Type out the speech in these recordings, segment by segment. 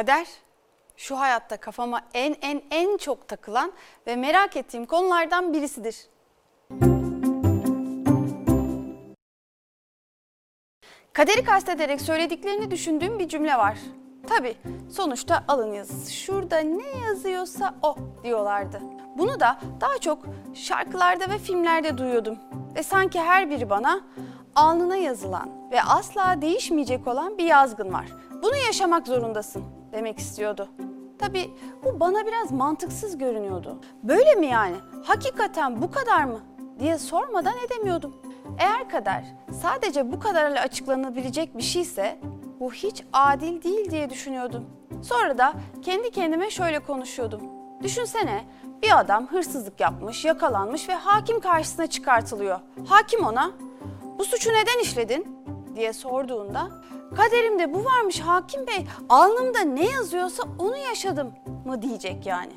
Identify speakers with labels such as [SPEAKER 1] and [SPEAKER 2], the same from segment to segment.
[SPEAKER 1] Kader şu hayatta kafama en en en çok takılan ve merak ettiğim konulardan birisidir. Kaderi kastederek söylediklerini düşündüğüm bir cümle var. Tabi sonuçta alın yazısı. Şurada ne yazıyorsa o diyorlardı. Bunu da daha çok şarkılarda ve filmlerde duyuyordum. Ve sanki her biri bana alnına yazılan ve asla değişmeyecek olan bir yazgın var. Bunu yaşamak zorundasın demek istiyordu. Tabi bu bana biraz mantıksız görünüyordu. Böyle mi yani? Hakikaten bu kadar mı? diye sormadan edemiyordum. Eğer kader sadece bu kadarla açıklanabilecek bir şeyse bu hiç adil değil diye düşünüyordum. Sonra da kendi kendime şöyle konuşuyordum. Düşünsene bir adam hırsızlık yapmış, yakalanmış ve hakim karşısına çıkartılıyor. Hakim ona bu suçu neden işledin diye sorduğunda kaderimde bu varmış hakim bey alnımda ne yazıyorsa onu yaşadım mı diyecek yani.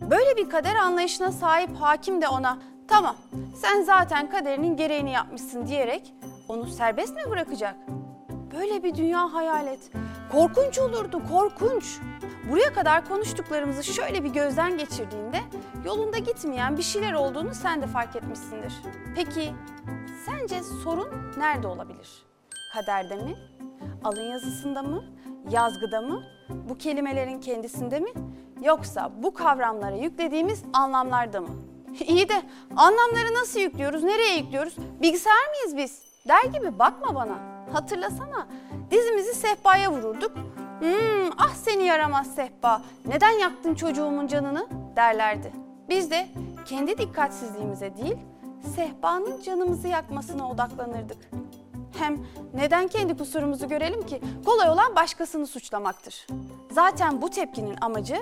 [SPEAKER 1] Böyle bir kader anlayışına sahip hakim de ona tamam sen zaten kaderinin gereğini yapmışsın diyerek onu serbest mi bırakacak? Böyle bir dünya hayal et. Korkunç olurdu, korkunç. Buraya kadar konuştuklarımızı şöyle bir gözden geçirdiğinde yolunda gitmeyen bir şeyler olduğunu sen de fark etmişsindir. Peki sence sorun nerede olabilir? Kaderde mi? Alın yazısında mı? Yazgıda mı? Bu kelimelerin kendisinde mi? Yoksa bu kavramlara yüklediğimiz anlamlarda mı? İyi de anlamları nasıl yüklüyoruz, nereye yüklüyoruz? Bilgisayar mıyız biz? Der gibi bakma bana. Hatırlasana dizimizi sehpaya vururduk. Hmm, ah seni yaramaz sehpa, neden yaktın çocuğumun canını derlerdi. Biz de kendi dikkatsizliğimize değil, sehpanın canımızı yakmasına odaklanırdık. Hem neden kendi kusurumuzu görelim ki? Kolay olan başkasını suçlamaktır. Zaten bu tepkinin amacı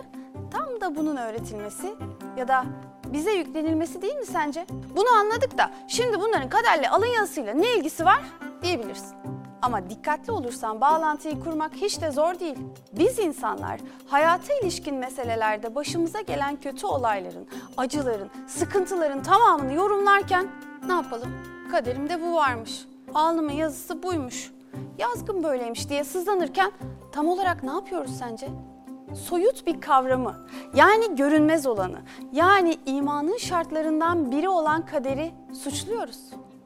[SPEAKER 1] tam da bunun öğretilmesi ya da bize yüklenilmesi değil mi sence? Bunu anladık da şimdi bunların kaderle alın yazısıyla ne ilgisi var diyebilirsin. Ama dikkatli olursan bağlantıyı kurmak hiç de zor değil. Biz insanlar hayata ilişkin meselelerde başımıza gelen kötü olayların, acıların, sıkıntıların tamamını yorumlarken ne yapalım? Kaderimde bu varmış. Alnımın yazısı buymuş. Yazgın böyleymiş diye sızlanırken tam olarak ne yapıyoruz sence? soyut bir kavramı, yani görünmez olanı, yani imanın şartlarından biri olan kaderi suçluyoruz.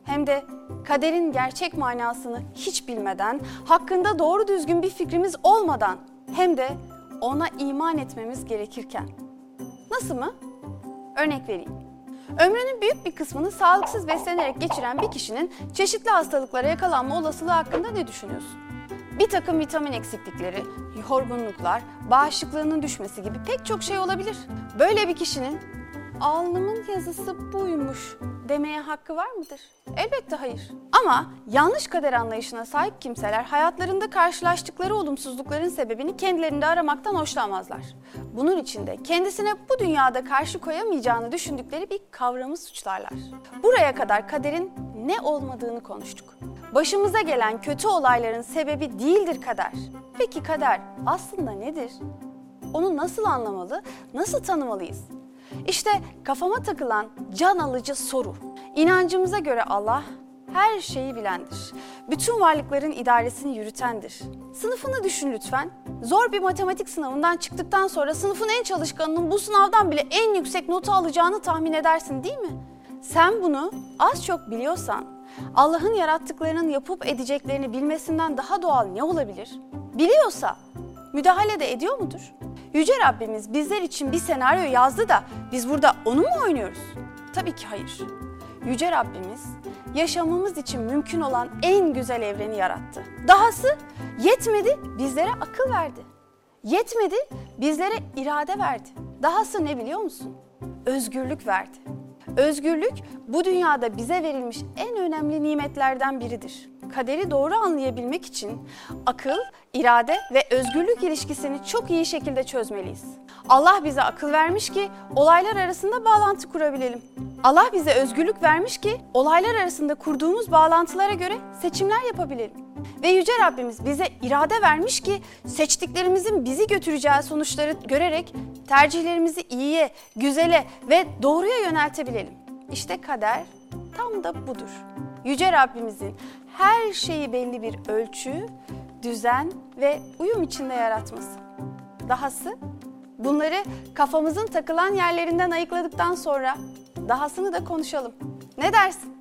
[SPEAKER 1] Hem de kaderin gerçek manasını hiç bilmeden, hakkında doğru düzgün bir fikrimiz olmadan hem de ona iman etmemiz gerekirken. Nasıl mı? Örnek vereyim. Ömrünün büyük bir kısmını sağlıksız beslenerek geçiren bir kişinin çeşitli hastalıklara yakalanma olasılığı hakkında ne düşünüyorsun? Bir takım vitamin eksiklikleri, yorgunluklar, bağışıklığının düşmesi gibi pek çok şey olabilir. Böyle bir kişinin alnımın yazısı buymuş demeye hakkı var mıdır? Elbette hayır. Ama yanlış kader anlayışına sahip kimseler hayatlarında karşılaştıkları olumsuzlukların sebebini kendilerinde aramaktan hoşlanmazlar. Bunun için de kendisine bu dünyada karşı koyamayacağını düşündükleri bir kavramı suçlarlar. Buraya kadar kaderin ne olmadığını konuştuk. Başımıza gelen kötü olayların sebebi değildir kader. Peki kader aslında nedir? Onu nasıl anlamalı, nasıl tanımalıyız? İşte kafama takılan can alıcı soru. İnancımıza göre Allah her şeyi bilendir. Bütün varlıkların idaresini yürütendir. Sınıfını düşün lütfen. Zor bir matematik sınavından çıktıktan sonra sınıfın en çalışkanının bu sınavdan bile en yüksek notu alacağını tahmin edersin değil mi? Sen bunu az çok biliyorsan Allah'ın yarattıklarının yapıp edeceklerini bilmesinden daha doğal ne olabilir? Biliyorsa müdahale de ediyor mudur? Yüce Rabbimiz bizler için bir senaryo yazdı da biz burada onu mu oynuyoruz? Tabii ki hayır. Yüce Rabbimiz yaşamamız için mümkün olan en güzel evreni yarattı. Dahası yetmedi bizlere akıl verdi. Yetmedi bizlere irade verdi. Dahası ne biliyor musun? Özgürlük verdi. Özgürlük bu dünyada bize verilmiş en önemli nimetlerden biridir. Kaderi doğru anlayabilmek için akıl, irade ve özgürlük ilişkisini çok iyi şekilde çözmeliyiz. Allah bize akıl vermiş ki olaylar arasında bağlantı kurabilelim. Allah bize özgürlük vermiş ki olaylar arasında kurduğumuz bağlantılara göre seçimler yapabilelim. Ve Yüce Rabbimiz bize irade vermiş ki seçtiklerimizin bizi götüreceği sonuçları görerek tercihlerimizi iyiye, güzele ve doğruya yöneltebilelim. İşte kader tam da budur. Yüce Rabbimizin her şeyi belli bir ölçü, düzen ve uyum içinde yaratması. dahası. Bunları kafamızın takılan yerlerinden ayıkladıktan sonra dahasını da konuşalım. Ne dersin?